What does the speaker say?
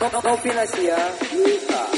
Não, não financiar nunca.